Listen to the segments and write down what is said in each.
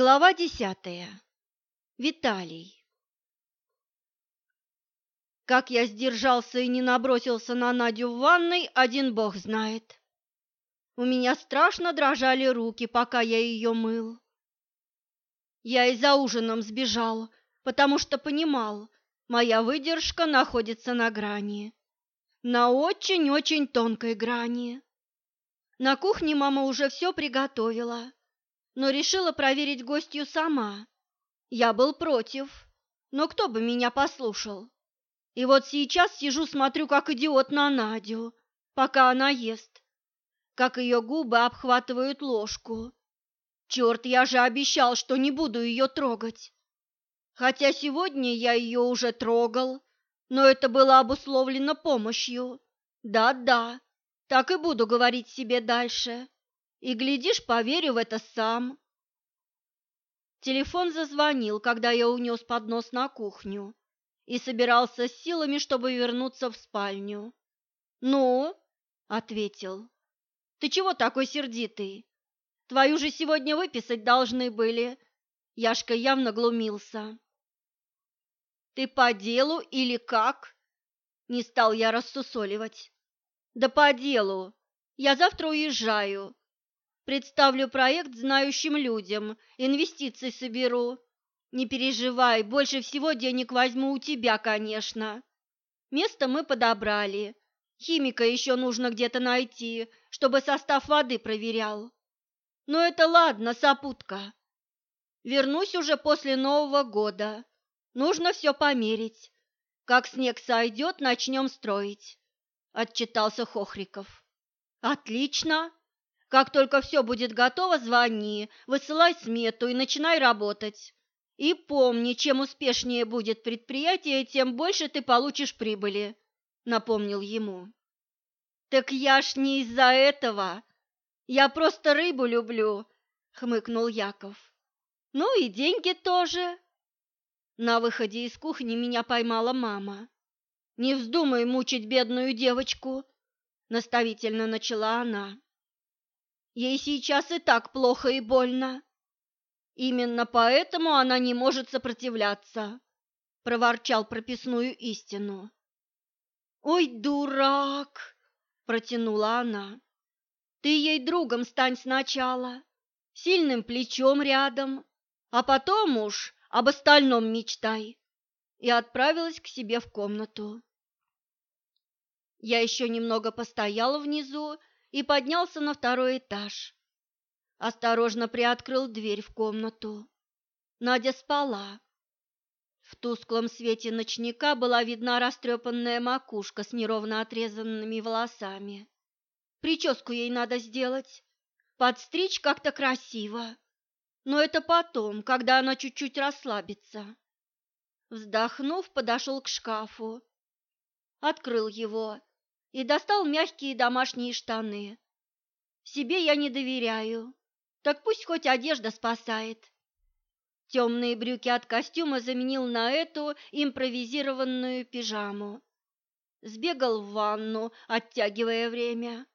Глава десятая. Виталий. Как я сдержался и не набросился на Надю в ванной, один бог знает. У меня страшно дрожали руки, пока я ее мыл. Я и за ужином сбежал, потому что понимал, моя выдержка находится на грани. На очень-очень тонкой грани. На кухне мама уже все приготовила но решила проверить гостью сама. Я был против, но кто бы меня послушал? И вот сейчас сижу, смотрю, как идиот на Надю, пока она ест, как ее губы обхватывают ложку. Черт, я же обещал, что не буду ее трогать. Хотя сегодня я ее уже трогал, но это было обусловлено помощью. Да-да, так и буду говорить себе дальше. И, глядишь, поверю в это сам. Телефон зазвонил, когда я унес поднос на кухню и собирался с силами, чтобы вернуться в спальню. «Ну?» — ответил. «Ты чего такой сердитый? Твою же сегодня выписать должны были». Яшка явно глумился. «Ты по делу или как?» Не стал я рассусоливать. «Да по делу. Я завтра уезжаю. Представлю проект знающим людям, инвестиции соберу. Не переживай, больше всего денег возьму у тебя, конечно. Место мы подобрали. Химика еще нужно где-то найти, чтобы состав воды проверял. Но это ладно, сопутка. Вернусь уже после Нового года. Нужно все померить. Как снег сойдет, начнем строить, — отчитался Хохриков. Отлично, как только все будет готово, звони, высылай смету и начинай работать. И помни, чем успешнее будет предприятие, тем больше ты получишь прибыли, напомнил ему. Так я ж не из-за этого. Я просто рыбу люблю, хмыкнул Яков. Ну и деньги тоже. На выходе из кухни меня поймала мама. Не вздумай мучить бедную девочку, наставительно начала она. Ей сейчас и так плохо и больно. Именно поэтому она не может сопротивляться, проворчал прописную истину. Ой, дурак, протянула она. Ты ей другом стань сначала, сильным плечом рядом, а потом уж об остальном мечтай. И отправилась к себе в комнату. Я еще немного постояла внизу и поднялся на второй этаж. Осторожно приоткрыл дверь в комнату. Надя спала. В тусклом свете ночника была видна растрепанная макушка с неровно отрезанными волосами. Прическу ей надо сделать, подстричь как-то красиво. Но это потом, когда она чуть-чуть расслабится. Вздохнув, подошел к шкафу. Открыл его и достал мягкие домашние штаны. Себе я не доверяю, так пусть хоть одежда спасает. Темные брюки от костюма заменил на эту импровизированную пижаму. Сбегал в ванну, оттягивая время.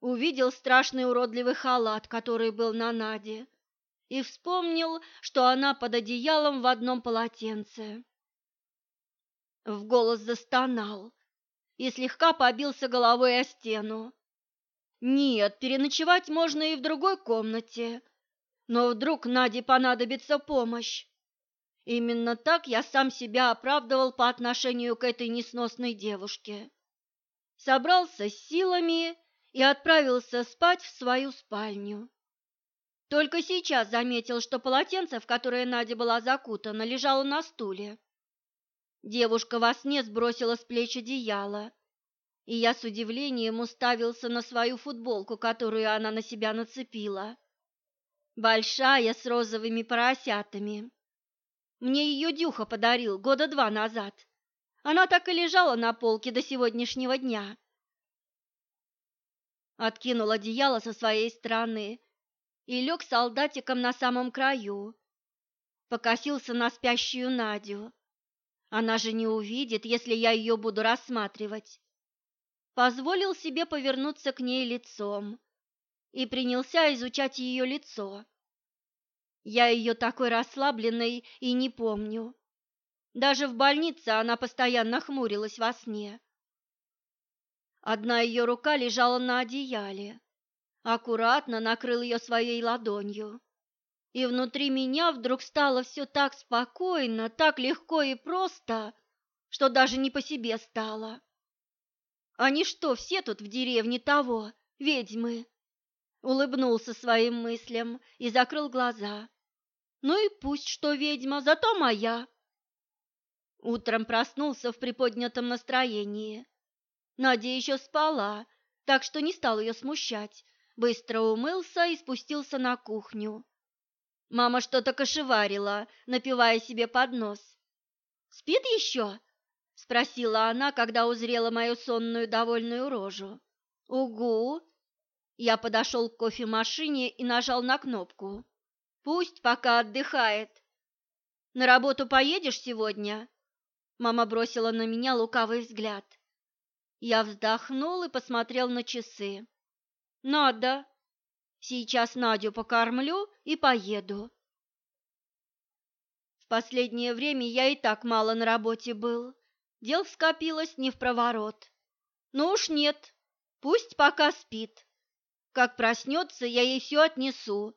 Увидел страшный уродливый халат, который был на Наде, и вспомнил, что она под одеялом в одном полотенце. В голос застонал, и слегка побился головой о стену. Нет, переночевать можно и в другой комнате, но вдруг Наде понадобится помощь. Именно так я сам себя оправдывал по отношению к этой несносной девушке. Собрался с силами и отправился спать в свою спальню. Только сейчас заметил, что полотенце, в которое Надя была закутана, лежало на стуле. Девушка во сне сбросила с плеч одеяло, и я с удивлением уставился на свою футболку, которую она на себя нацепила. Большая, с розовыми поросятами. Мне ее Дюха подарил года два назад. Она так и лежала на полке до сегодняшнего дня. Откинул одеяло со своей стороны и лег солдатиком на самом краю. Покосился на спящую Надю. Она же не увидит, если я ее буду рассматривать. Позволил себе повернуться к ней лицом и принялся изучать ее лицо. Я ее такой расслабленной и не помню. Даже в больнице она постоянно хмурилась во сне. Одна ее рука лежала на одеяле. Аккуратно накрыл ее своей ладонью. И внутри меня вдруг стало все так спокойно, так легко и просто, что даже не по себе стало. Они что, все тут в деревне того, ведьмы? Улыбнулся своим мыслям и закрыл глаза. Ну и пусть что ведьма, зато моя. Утром проснулся в приподнятом настроении. Надя еще спала, так что не стал ее смущать. Быстро умылся и спустился на кухню. Мама что-то кошеварила, напивая себе под нос. «Спит еще?» — спросила она, когда узрела мою сонную довольную рожу. «Угу!» Я подошел к кофемашине и нажал на кнопку. «Пусть пока отдыхает. На работу поедешь сегодня?» Мама бросила на меня лукавый взгляд. Я вздохнул и посмотрел на часы. «Надо. Сейчас Надю покормлю и поеду». В последнее время я и так мало на работе был. Дел скопилось не в проворот. Ну уж нет, пусть пока спит. Как проснется, я ей все отнесу.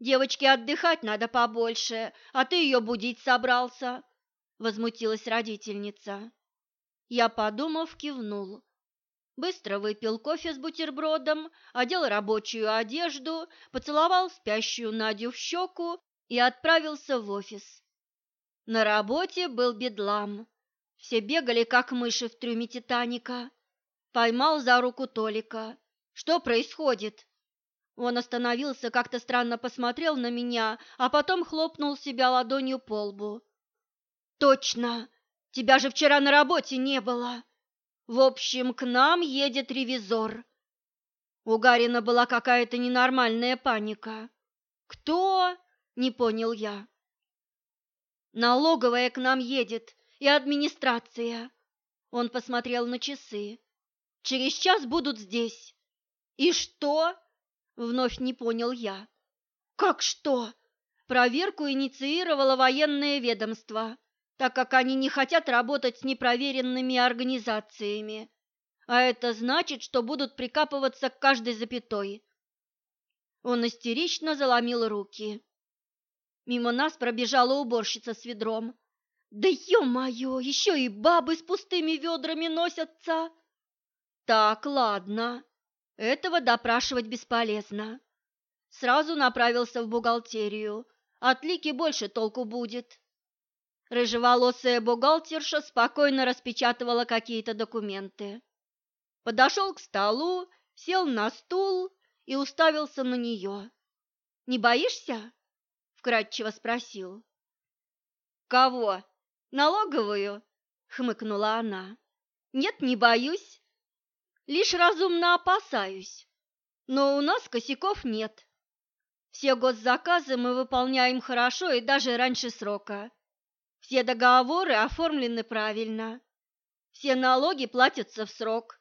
Девочке отдыхать надо побольше, а ты ее будить собрался, — возмутилась родительница. Я, подумав, кивнул. Быстро выпил кофе с бутербродом, одел рабочую одежду, поцеловал спящую Надю в щеку и отправился в офис. На работе был бедлам. Все бегали, как мыши в трюме Титаника. Поймал за руку Толика. «Что происходит?» Он остановился, как-то странно посмотрел на меня, а потом хлопнул себя ладонью по лбу. Точно! Тебя же вчера на работе не было. В общем, к нам едет ревизор. У Гарина была какая-то ненормальная паника. Кто? Не понял я. Налоговая к нам едет и администрация. Он посмотрел на часы. Через час будут здесь. И что? Вновь не понял я. Как что? Проверку инициировало военное ведомство так как они не хотят работать с непроверенными организациями, а это значит, что будут прикапываться к каждой запятой. Он истерично заломил руки. Мимо нас пробежала уборщица с ведром. «Да ё-моё, еще и бабы с пустыми ведрами носятся!» «Так, ладно, этого допрашивать бесполезно». Сразу направился в бухгалтерию. От Лики больше толку будет. Рыжеволосая бухгалтерша спокойно распечатывала какие-то документы. Подошел к столу, сел на стул и уставился на нее. «Не боишься?» — вкратчиво спросил. «Кого? Налоговую?» — хмыкнула она. «Нет, не боюсь. Лишь разумно опасаюсь. Но у нас косяков нет. Все госзаказы мы выполняем хорошо и даже раньше срока. Все договоры оформлены правильно. Все налоги платятся в срок.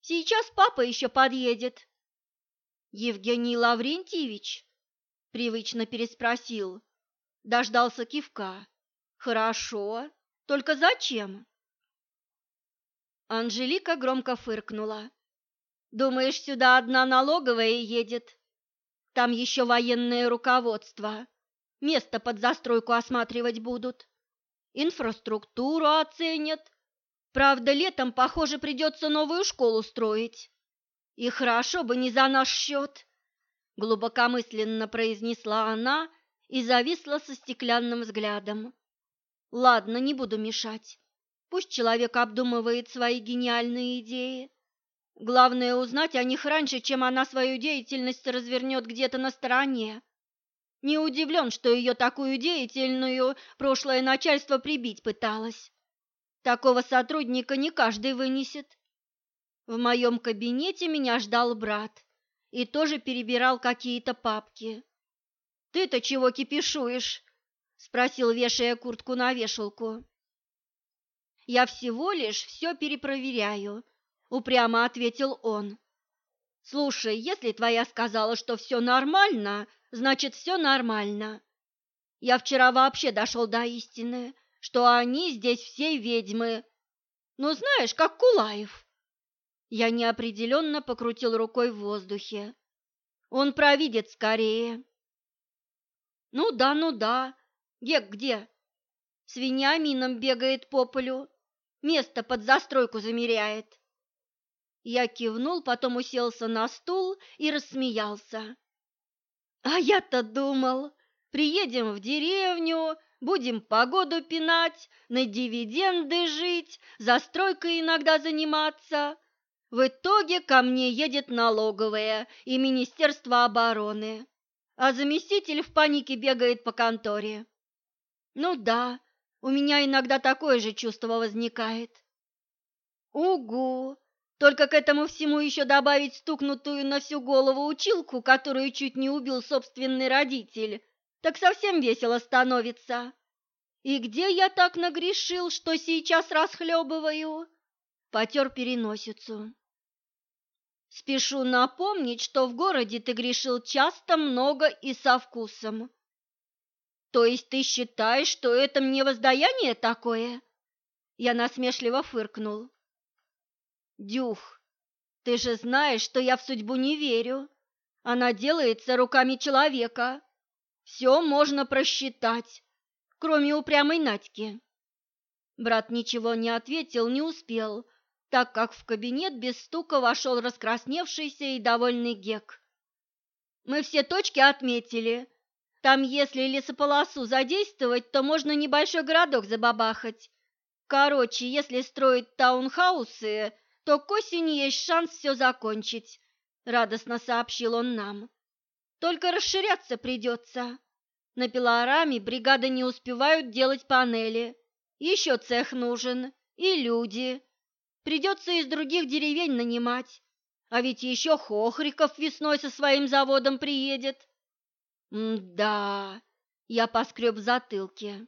Сейчас папа еще подъедет. Евгений Лаврентьевич привычно переспросил. Дождался кивка. Хорошо. Только зачем? Анжелика громко фыркнула. Думаешь, сюда одна налоговая едет? Там еще военное руководство. Место под застройку осматривать будут. Инфраструктуру оценят. Правда, летом, похоже, придется новую школу строить. И хорошо бы не за наш счет, глубокомысленно произнесла она и зависла со стеклянным взглядом. Ладно, не буду мешать. Пусть человек обдумывает свои гениальные идеи. Главное узнать о них раньше, чем она свою деятельность развернет где-то на стороне. Не удивлен, что ее такую деятельную прошлое начальство прибить пыталось. Такого сотрудника не каждый вынесет. В моем кабинете меня ждал брат и тоже перебирал какие-то папки. «Ты-то чего кипишуешь?» — спросил, вешая куртку на вешалку. «Я всего лишь все перепроверяю», — упрямо ответил он. Слушай, если твоя сказала, что все нормально, значит, все нормально. Я вчера вообще дошел до истины, что они здесь все ведьмы. Ну, знаешь, как Кулаев. Я неопределенно покрутил рукой в воздухе. Он провидит скорее. Ну да, ну да. Гек где? С Вениамином бегает по полю. Место под застройку замеряет. Я кивнул, потом уселся на стул и рассмеялся. А я-то думал, приедем в деревню, будем погоду пинать, на дивиденды жить, застройкой иногда заниматься. В итоге ко мне едет налоговая и Министерство обороны, а заместитель в панике бегает по конторе. Ну да, у меня иногда такое же чувство возникает. Угу! Только к этому всему еще добавить стукнутую на всю голову училку, которую чуть не убил собственный родитель, так совсем весело становится. И где я так нагрешил, что сейчас расхлебываю? Потер переносицу. Спешу напомнить, что в городе ты грешил часто, много и со вкусом. То есть ты считаешь, что это мне воздаяние такое? Я насмешливо фыркнул. Дюх, ты же знаешь, что я в судьбу не верю. Она делается руками человека. Все можно просчитать, кроме упрямой Надьки. Брат ничего не ответил, не успел, так как в кабинет без стука вошел раскрасневшийся и довольный Гек. Мы все точки отметили, там, если лесополосу задействовать, то можно небольшой городок забабахать. Короче, если строить таунхаусы, то к осени есть шанс все закончить, радостно сообщил он нам. Только расширяться придется. На пилораме бригады не успевают делать панели. Еще цех нужен и люди. Придется из других деревень нанимать. А ведь еще Хохриков весной со своим заводом приедет. «Да», — я поскреб в затылке.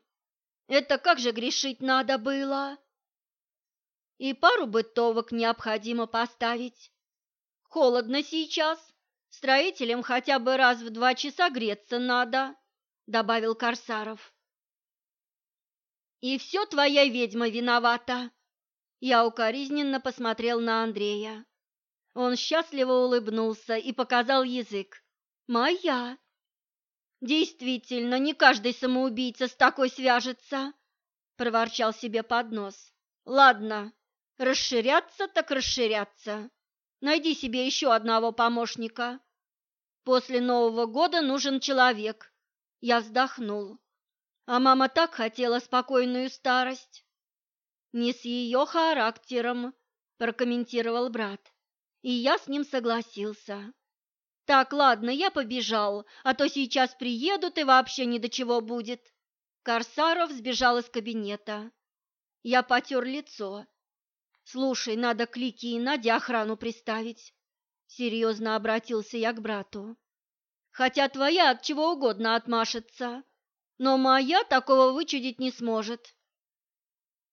«Это как же грешить надо было?» «И пару бытовок необходимо поставить. Холодно сейчас, строителям хотя бы раз в два часа греться надо», — добавил Корсаров. «И все твоя ведьма виновата!» Я укоризненно посмотрел на Андрея. Он счастливо улыбнулся и показал язык. «Моя!» Действительно, не каждый самоубийца с такой свяжется, проворчал себе под нос. Ладно, расширяться так расширяться. Найди себе еще одного помощника. После Нового года нужен человек. Я вздохнул. А мама так хотела спокойную старость. Не с ее характером, прокомментировал брат. И я с ним согласился. Так, ладно, я побежал, а то сейчас приедут и вообще ни до чего будет. Корсаров сбежал из кабинета. Я потер лицо. Слушай, надо к Лике и Наде охрану приставить. Серьезно обратился я к брату. Хотя твоя от чего угодно отмашется, но моя такого вычудить не сможет.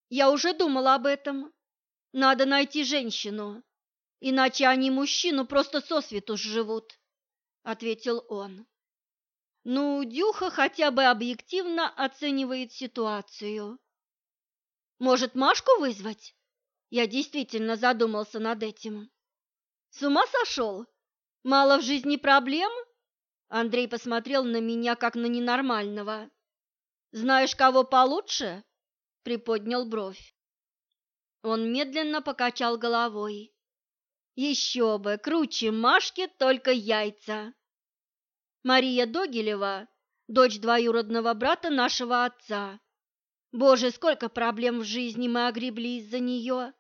Я уже думал об этом. Надо найти женщину, иначе они мужчину просто сосвету живут. — ответил он. «Ну, Дюха хотя бы объективно оценивает ситуацию. Может, Машку вызвать?» Я действительно задумался над этим. «С ума сошел? Мало в жизни проблем?» Андрей посмотрел на меня, как на ненормального. «Знаешь, кого получше?» — приподнял бровь. Он медленно покачал головой. Еще бы, круче Машки только яйца. Мария Догилева, дочь двоюродного брата нашего отца. Боже, сколько проблем в жизни мы огребли из-за нее.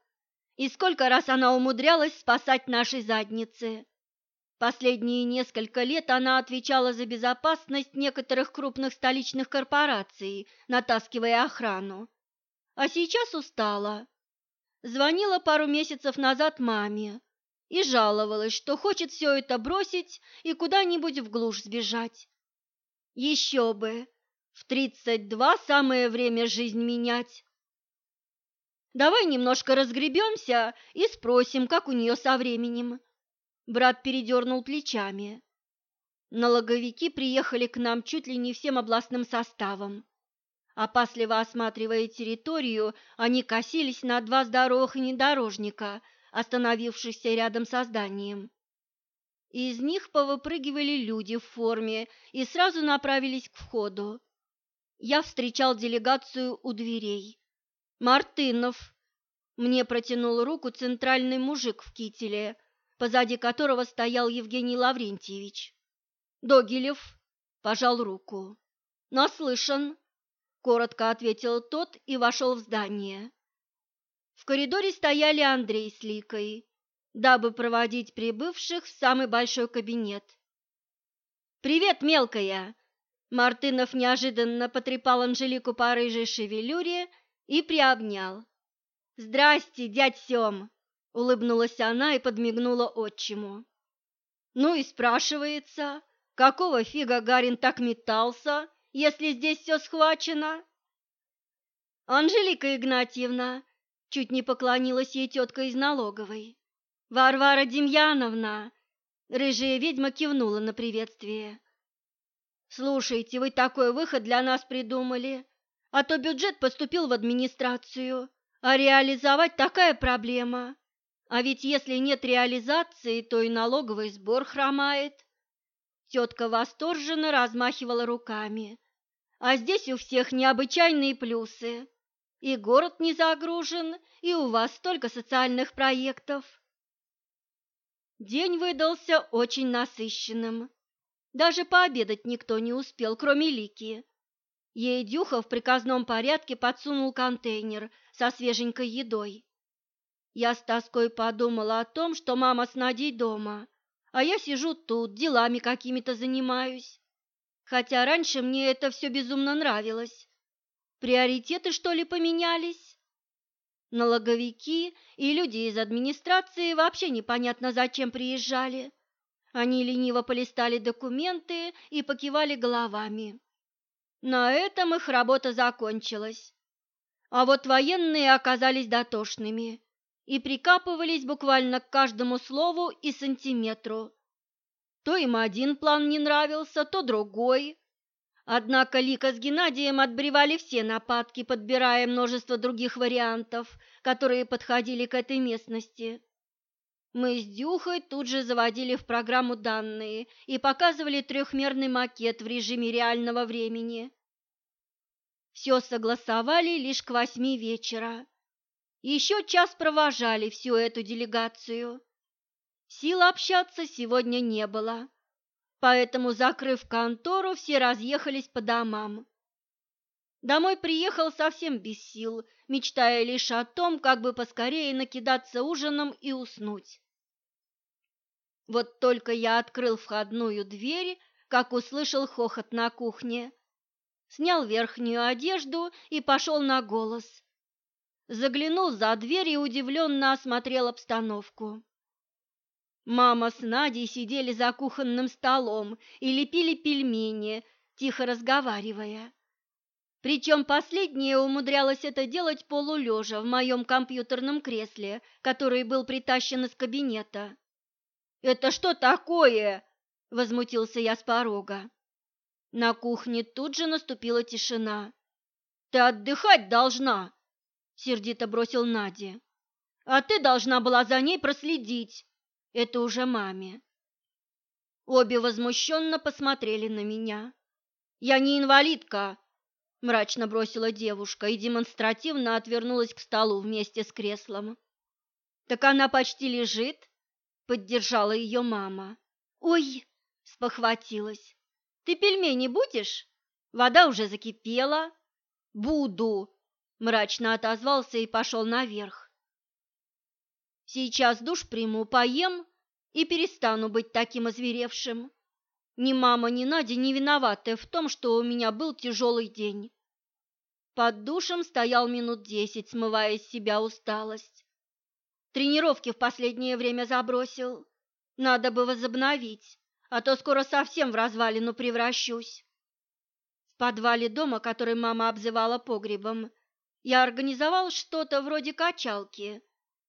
И сколько раз она умудрялась спасать наши задницы. Последние несколько лет она отвечала за безопасность некоторых крупных столичных корпораций, натаскивая охрану. А сейчас устала. Звонила пару месяцев назад маме и жаловалась, что хочет все это бросить и куда-нибудь в глушь сбежать. Еще бы! В тридцать два самое время жизнь менять. Давай немножко разгребемся и спросим, как у нее со временем. Брат передернул плечами. Налоговики приехали к нам чуть ли не всем областным составом. Опасливо осматривая территорию, они косились на два здоровых внедорожника, остановившихся рядом со зданием. Из них повыпрыгивали люди в форме и сразу направились к входу. Я встречал делегацию у дверей. «Мартынов!» Мне протянул руку центральный мужик в кителе, позади которого стоял Евгений Лаврентьевич. «Догилев!» – пожал руку. «Наслышан!» – коротко ответил тот и вошел в здание. В коридоре стояли Андрей с Ликой, дабы проводить прибывших в самый большой кабинет. «Привет, мелкая!» Мартынов неожиданно потрепал Анжелику по рыжей шевелюре и приобнял. «Здрасте, дядь Сем!» — улыбнулась она и подмигнула отчиму. «Ну и спрашивается, какого фига Гарин так метался, если здесь все схвачено?» «Анжелика Игнатьевна!» — чуть не поклонилась ей тетка из налоговой. «Варвара Демьяновна!» — рыжая ведьма кивнула на приветствие. «Слушайте, вы такой выход для нас придумали, а то бюджет поступил в администрацию, а реализовать такая проблема. А ведь если нет реализации, то и налоговый сбор хромает». Тетка восторженно размахивала руками. «А здесь у всех необычайные плюсы. И город не загружен, и у вас столько социальных проектов». День выдался очень насыщенным. Даже пообедать никто не успел, кроме Лики. Ей Дюха в приказном порядке подсунул контейнер со свеженькой едой. Я с тоской подумала о том, что мама с Надей дома, а я сижу тут, делами какими-то занимаюсь. Хотя раньше мне это все безумно нравилось. Приоритеты, что ли, поменялись? Налоговики и люди из администрации вообще непонятно зачем приезжали. Они лениво полистали документы и покивали головами. На этом их работа закончилась. А вот военные оказались дотошными и прикапывались буквально к каждому слову и сантиметру. То им один план не нравился, то другой. Однако Лика с Геннадием отбревали все нападки, подбирая множество других вариантов, которые подходили к этой местности. Мы с Дюхой тут же заводили в программу данные и показывали трехмерный макет в режиме реального времени. Все согласовали лишь к восьми вечера. Еще час провожали всю эту делегацию. Сил общаться сегодня не было, поэтому, закрыв контору, все разъехались по домам. Домой приехал совсем без сил, мечтая лишь о том, как бы поскорее накидаться ужином и уснуть. Вот только я открыл входную дверь, как услышал хохот на кухне. Снял верхнюю одежду и пошел на голос. Заглянул за дверь и удивленно осмотрел обстановку. Мама с Надей сидели за кухонным столом и лепили пельмени, тихо разговаривая. Причем последняя умудрялась это делать полулежа в моем компьютерном кресле, который был притащен из кабинета. «Это что такое?» – возмутился я с порога. На кухне тут же наступила тишина. «Ты отдыхать должна!» – сердито бросил Надя. «А ты должна была за ней проследить!» Это уже маме. Обе возмущенно посмотрели на меня. «Я не инвалидка!» мрачно бросила девушка и демонстративно отвернулась к столу вместе с креслом. Так она почти лежит, поддержала ее мама. Ой, спохватилась. Ты пельмени будешь? Вода уже закипела. Буду, мрачно отозвался и пошел наверх. Сейчас душ приму, поем и перестану быть таким озверевшим. Ни мама, ни Надя не виноваты в том, что у меня был тяжелый день. Под душем стоял минут десять, смывая из себя усталость. Тренировки в последнее время забросил. Надо бы возобновить, а то скоро совсем в развалину превращусь. В подвале дома, который мама обзывала погребом, я организовал что-то вроде качалки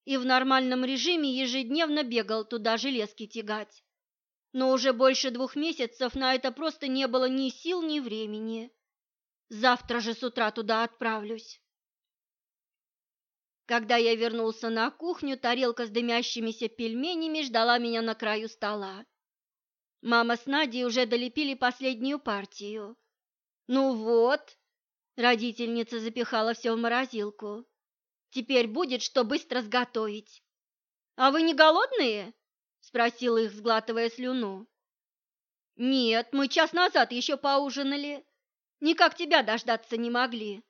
и в нормальном режиме ежедневно бегал туда железки тягать. Но уже больше двух месяцев на это просто не было ни сил, ни времени. Завтра же с утра туда отправлюсь. Когда я вернулся на кухню, тарелка с дымящимися пельменями ждала меня на краю стола. Мама с Надей уже долепили последнюю партию. «Ну вот», — родительница запихала все в морозилку, — «теперь будет, что быстро сготовить». «А вы не голодные?» — спросила их, сглатывая слюну. «Нет, мы час назад еще поужинали. Никак тебя дождаться не могли».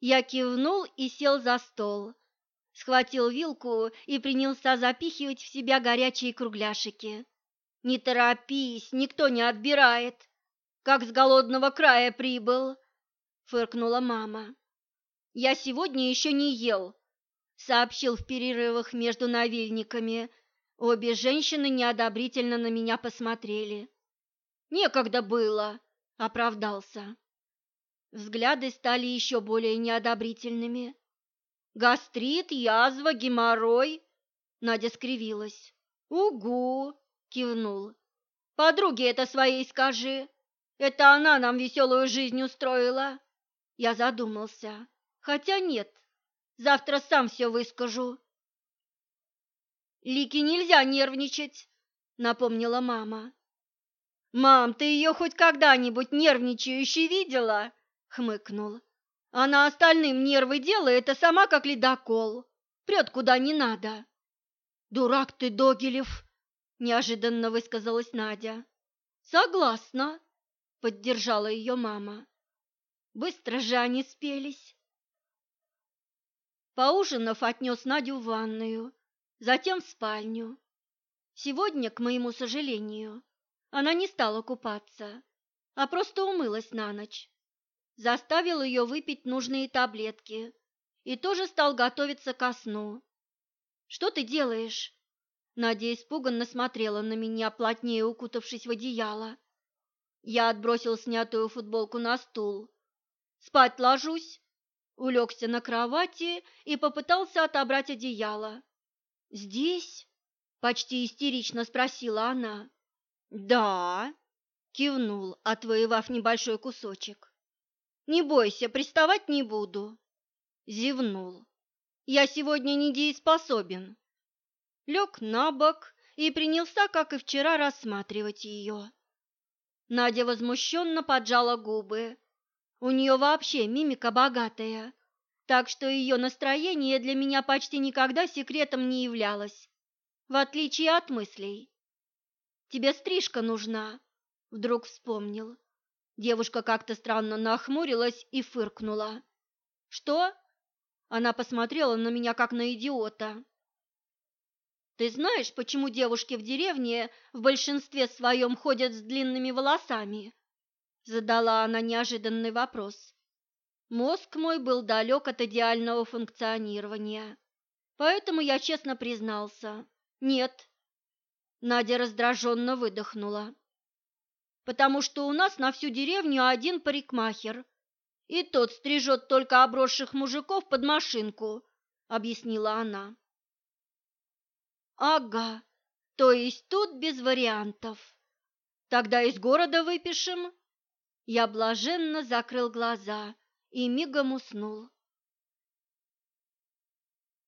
Я кивнул и сел за стол, схватил вилку и принялся запихивать в себя горячие кругляшики. «Не торопись, никто не отбирает, как с голодного края прибыл», — фыркнула мама. «Я сегодня еще не ел», — сообщил в перерывах между навильниками. Обе женщины неодобрительно на меня посмотрели. «Некогда было», — оправдался. Взгляды стали еще более неодобрительными. «Гастрит, язва, геморрой?» Надя скривилась. «Угу!» — кивнул. «Подруге это своей скажи. Это она нам веселую жизнь устроила». Я задумался. «Хотя нет, завтра сам все выскажу». «Лике нельзя нервничать», — напомнила мама. «Мам, ты ее хоть когда-нибудь нервничающей видела?» Хмыкнул. Она остальным нервы делает, а сама как ледокол. Прет куда не надо. Дурак ты, Догилев, неожиданно высказалась Надя. Согласна, поддержала ее мама. Быстро же они спелись. Поужинав, отнес Надю в ванную, затем в спальню. Сегодня, к моему сожалению, она не стала купаться, а просто умылась на ночь заставил ее выпить нужные таблетки и тоже стал готовиться ко сну. «Что ты делаешь?» Надя испуганно смотрела на меня, плотнее укутавшись в одеяло. Я отбросил снятую футболку на стул. «Спать ложусь!» Улегся на кровати и попытался отобрать одеяло. «Здесь?» — почти истерично спросила она. «Да», — кивнул, отвоевав небольшой кусочек. Не бойся, приставать не буду. Зевнул. Я сегодня недееспособен. Лег на бок и принялся, как и вчера, рассматривать ее. Надя возмущенно поджала губы. У нее вообще мимика богатая, так что ее настроение для меня почти никогда секретом не являлось, в отличие от мыслей. «Тебе стрижка нужна», — вдруг вспомнил. Девушка как-то странно нахмурилась и фыркнула. «Что?» Она посмотрела на меня, как на идиота. «Ты знаешь, почему девушки в деревне в большинстве своем ходят с длинными волосами?» Задала она неожиданный вопрос. Мозг мой был далек от идеального функционирования, поэтому я честно признался. «Нет». Надя раздраженно выдохнула потому что у нас на всю деревню один парикмахер, и тот стрижет только обросших мужиков под машинку», — объяснила она. «Ага, то есть тут без вариантов. Тогда из города выпишем». Я блаженно закрыл глаза и мигом уснул.